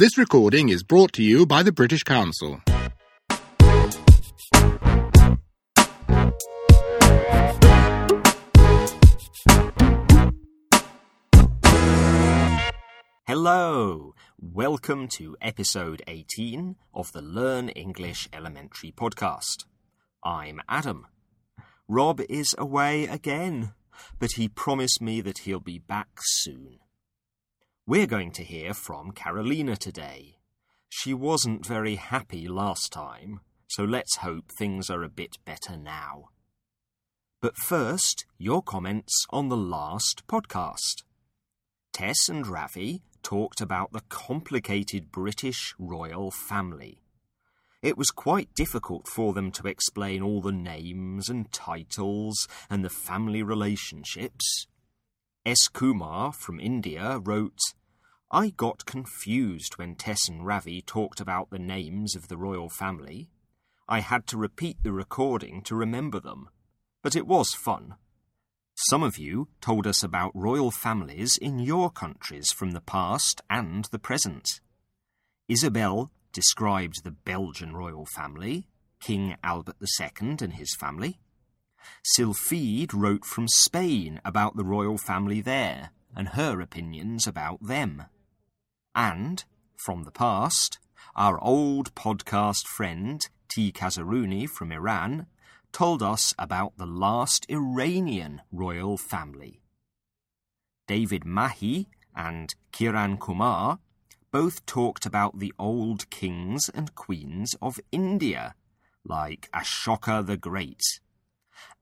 This recording is brought to you by the British Council. Hello! Welcome to episode 18 of the Learn English Elementary podcast. I'm Adam. Rob is away again, but he promised me that he'll be back soon. We're going to hear from Carolina today. She wasn't very happy last time, so let's hope things are a bit better now. But first, your comments on the last podcast. Tess and Ravi talked about the complicated British royal family. It was quite difficult for them to explain all the names and titles and the family relationships. S. Kumar from India wrote, I got confused when Tess and Ravi talked about the names of the royal family. I had to repeat the recording to remember them, but it was fun. Some of you told us about royal families in your countries from the past and the present. Isabel described the Belgian royal family, King Albert II and his family. Sylphide wrote from Spain about the royal family there and her opinions about them. And, from the past, our old podcast friend T. Kazaruni from Iran told us about the last Iranian royal family. David Mahi and Kiran Kumar both talked about the old kings and queens of India, like Ashoka the Great.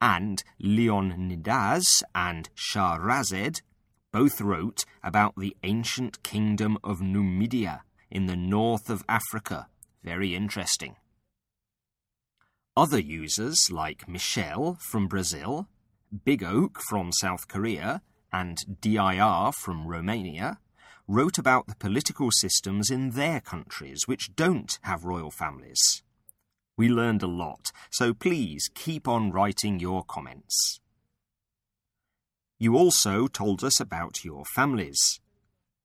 And Leonidas and Shahrazad both wrote about the ancient kingdom of Numidia in the north of Africa. Very interesting. Other users like Michelle from Brazil, Big Oak from South Korea, and DIR from Romania wrote about the political systems in their countries which don't have royal families. We learned a lot, so please keep on writing your comments. You also told us about your families.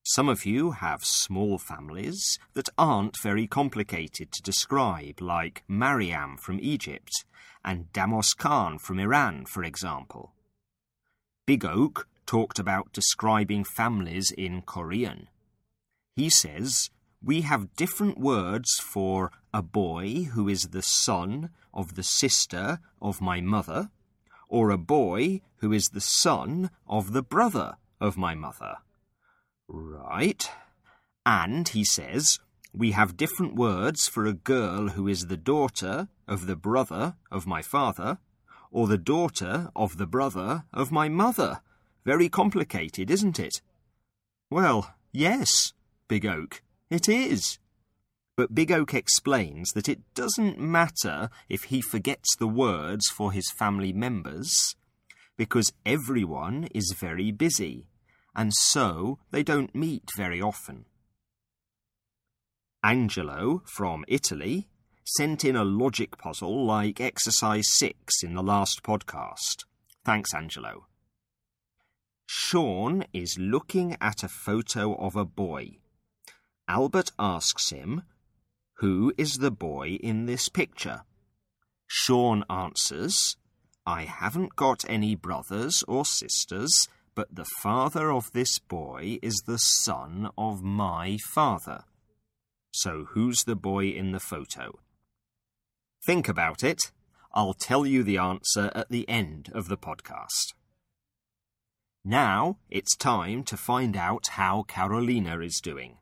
Some of you have small families that aren't very complicated to describe, like Mariam from Egypt and Damos Khan from Iran, for example. Big Oak talked about describing families in Korean. He says, We have different words for a boy who is the son of the sister of my mother, or a boy who is the son of the brother of my mother. Right. And, he says, we have different words for a girl who is the daughter of the brother of my father, or the daughter of the brother of my mother. Very complicated, isn't it? Well, yes, Big Oak, it is. But Big Oak explains that it doesn't matter if he forgets the words for his family members, because everyone is very busy and so they don't meet very often. Angelo, from Italy, sent in a logic puzzle like exercise 6 in the last podcast. Thanks, Angelo. Sean is looking at a photo of a boy. Albert asks him, Who is the boy in this picture? Sean answers, I haven't got any brothers or sisters but the father of this boy is the son of my father. So who's the boy in the photo? Think about it. I'll tell you the answer at the end of the podcast. Now it's time to find out how Carolina is doing.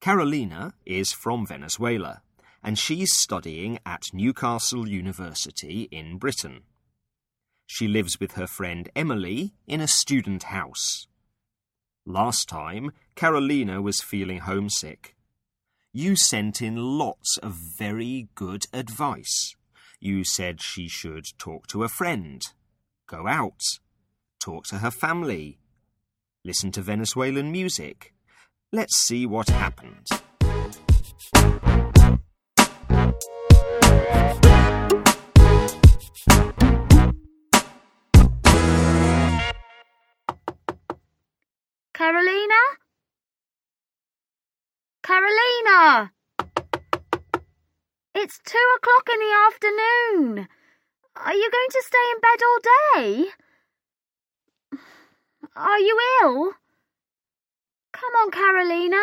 Carolina is from Venezuela, and she's studying at Newcastle University in Britain. She lives with her friend Emily in a student house. Last time, Carolina was feeling homesick. You sent in lots of very good advice. You said she should talk to a friend, go out, talk to her family, listen to Venezuelan music. Let's see what happened. Carolina? Carolina! It's two o'clock in the afternoon. Are you going to stay in bed all day? Are you ill? Come on, Carolina.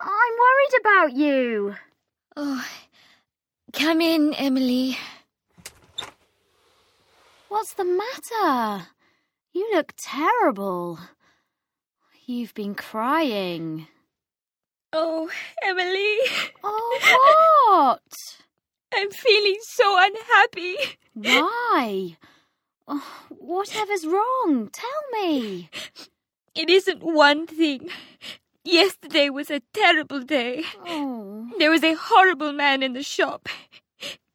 I'm worried about you. Oh, come in, Emily. What's the matter? You look terrible. You've been crying. Oh, Emily. Oh, what? I'm feeling so unhappy. Why? Oh, whatever's wrong? Tell me. It isn't one thing. Yesterday was a terrible day. Oh. There was a horrible man in the shop.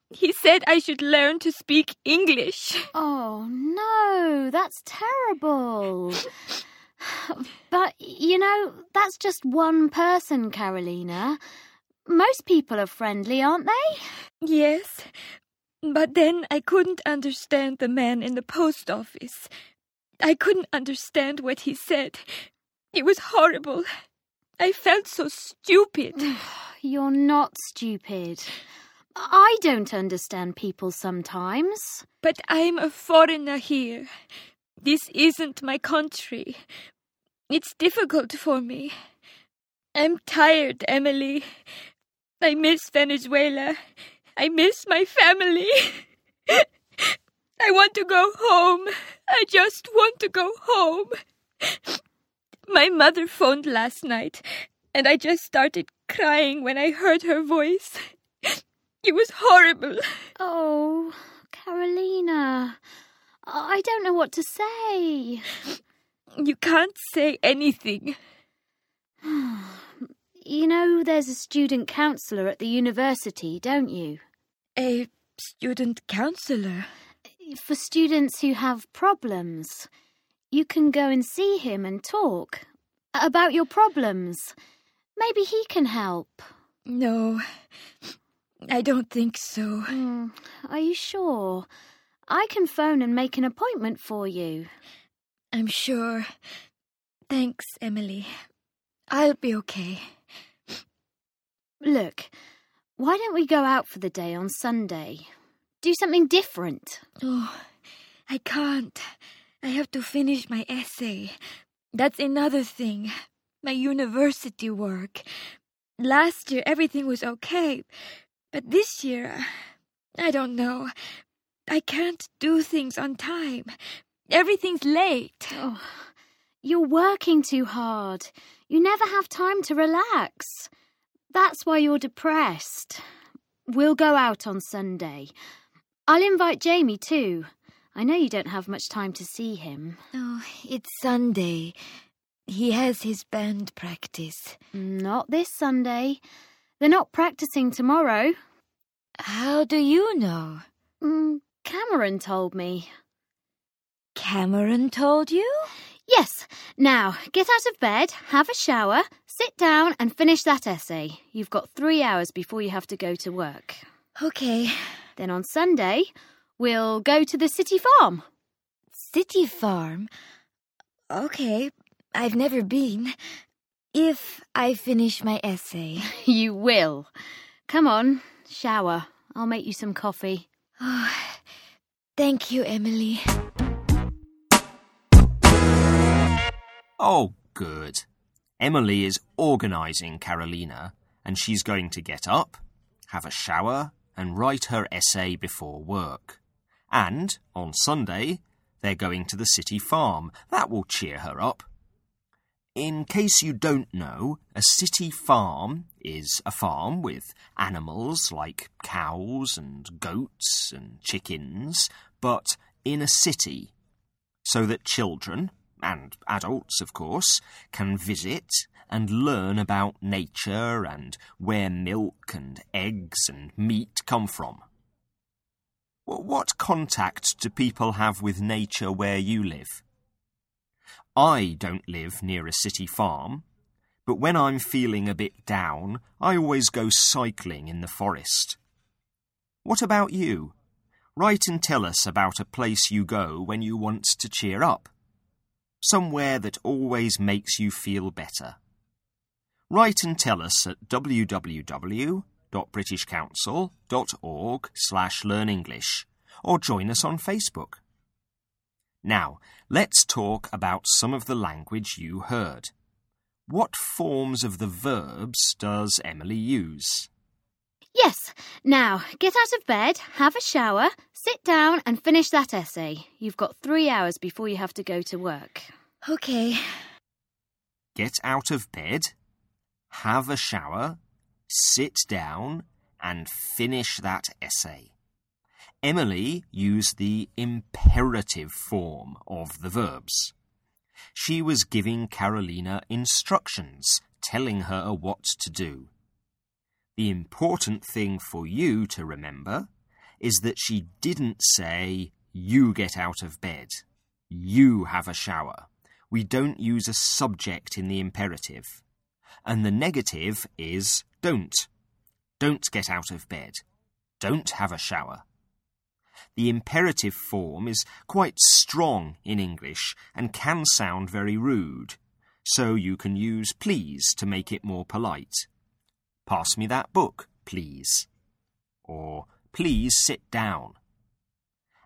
He said I should learn to speak English. Oh, no, that's terrible. But, you know, that's just one person, Carolina. Most people are friendly, aren't they? Yes, but then I couldn't understand the man in the post office. I couldn't understand what he said. It was horrible. I felt so stupid. You're not stupid. I don't understand people sometimes. But I'm a foreigner here. This isn't my country. It's difficult for me. I'm tired, Emily. I miss Venezuela. I miss my family. I want to go home. I just want to go home. My mother phoned last night, and I just started crying when I heard her voice. It was horrible. Oh, Carolina. I don't know what to say. You can't say anything. You know, there's a student counsellor at the university, don't you? A student counselor. For students who have problems. You can go and see him and talk about your problems. Maybe he can help. No, I don't think so. Hmm, are you sure? I can phone and make an appointment for you. I'm sure. Thanks, Emily. I'll be okay. Look, why don't we go out for the day on Sunday? Do something different. Oh, I can't. I have to finish my essay. That's another thing. My university work. Last year everything was okay, but this year, I don't know. I can't do things on time. Everything's late. Oh, you're working too hard. You never have time to relax. That's why you're depressed. We'll go out on Sunday. I'll invite Jamie too. I know you don't have much time to see him. Oh, it's Sunday. He has his band practice. Not this Sunday. They're not practicing tomorrow. How do you know? Mm, Cameron told me. Cameron told you? Yes. Now, get out of bed, have a shower, sit down, and finish that essay. You've got three hours before you have to go to work. Okay. Then on Sunday, we'll go to the city farm. City Farm? Okay, I've never been. If I finish my essay. You will. Come on, shower. I'll make you some coffee. Oh, thank you, Emily. Oh, good. Emily is organising Carolina, and she's going to get up, have a shower, and write her essay before work. And, on Sunday, they're going to the city farm. That will cheer her up. In case you don't know, a city farm is a farm with animals like cows and goats and chickens, but in a city, so that children, and adults of course, can visit and learn about nature and where milk and eggs and meat come from. What contact do people have with nature where you live? I don't live near a city farm, but when I'm feeling a bit down, I always go cycling in the forest. What about you? Write and tell us about a place you go when you want to cheer up. Somewhere that always makes you feel better. write and tell us at www.britishcouncil.org slash learnenglish or join us on Facebook. Now, let's talk about some of the language you heard. What forms of the verbs does Emily use? Yes. Now, get out of bed, have a shower, sit down, and finish that essay. You've got three hours before you have to go to work. Okay. Get out of bed, have a shower, sit down, and finish that essay. Emily used the imperative form of the verbs. She was giving Carolina instructions, telling her what to do. The important thing for you to remember is that she didn't say, you get out of bed, you have a shower. We don't use a subject in the imperative. And the negative is don't. Don't get out of bed. Don't have a shower. The imperative form is quite strong in English and can sound very rude, so you can use please to make it more polite. Pass me that book, please. Or please sit down.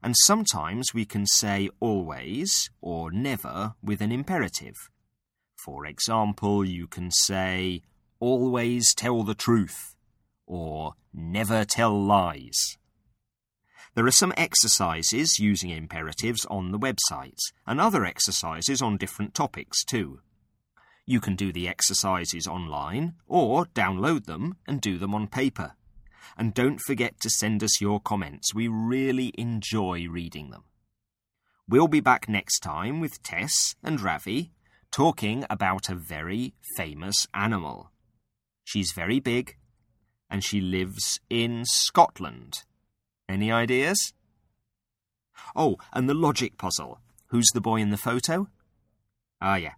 And sometimes we can say always or never with an imperative. For example, you can say always tell the truth or never tell lies. There are some exercises using imperatives on the website and other exercises on different topics too. You can do the exercises online or download them and do them on paper. And don't forget to send us your comments. We really enjoy reading them. We'll be back next time with Tess and Ravi talking about a very famous animal. She's very big and she lives in Scotland. Any ideas? Oh, and the logic puzzle. Who's the boy in the photo? Ah, yeah.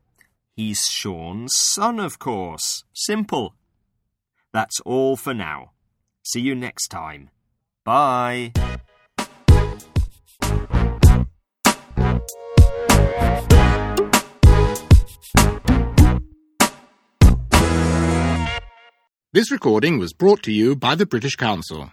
He's Sean's son, of course. Simple. That's all for now. See you next time. Bye. This recording was brought to you by the British Council.